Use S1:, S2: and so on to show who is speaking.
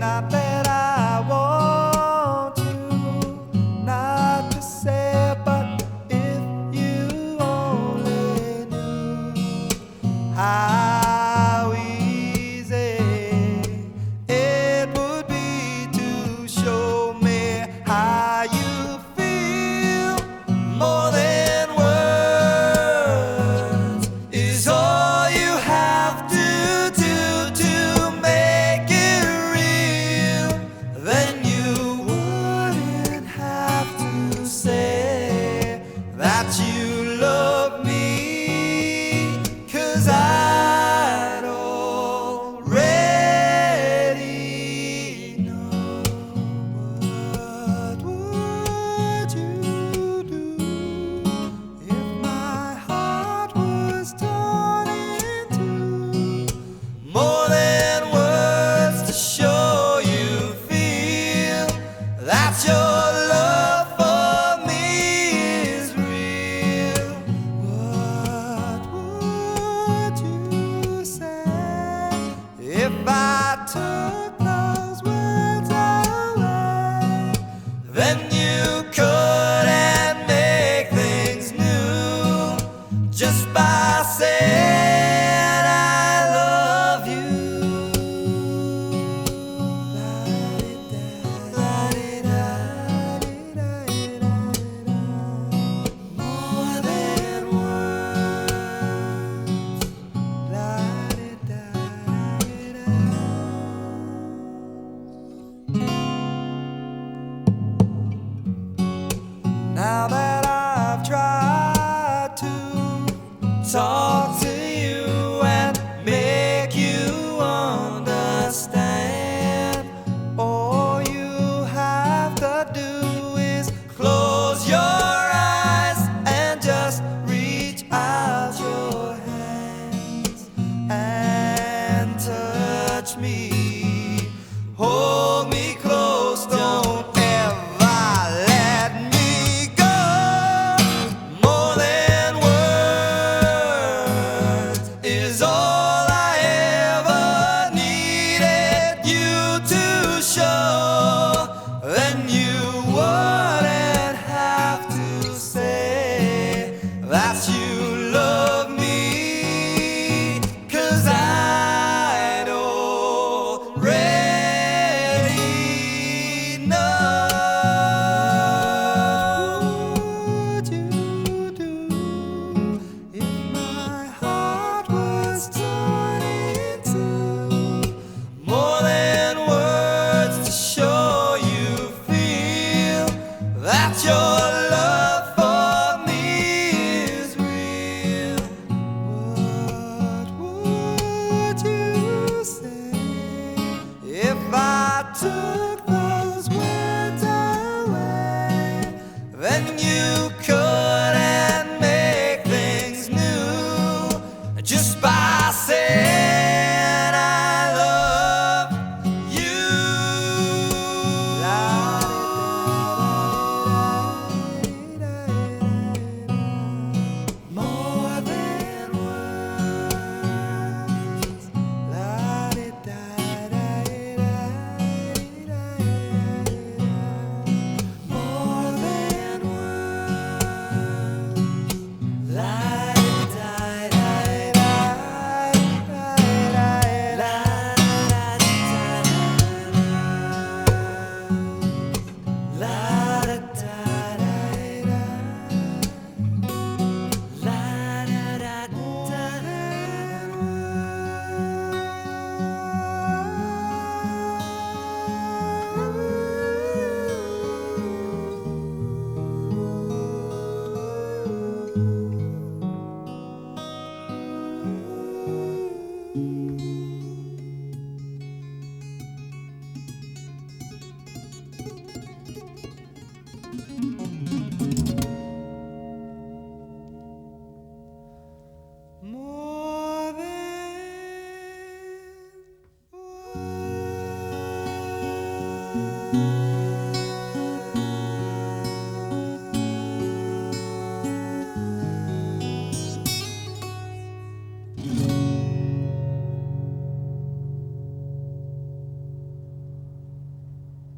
S1: not that I want you not to say, but if you only knew. espacio. talk to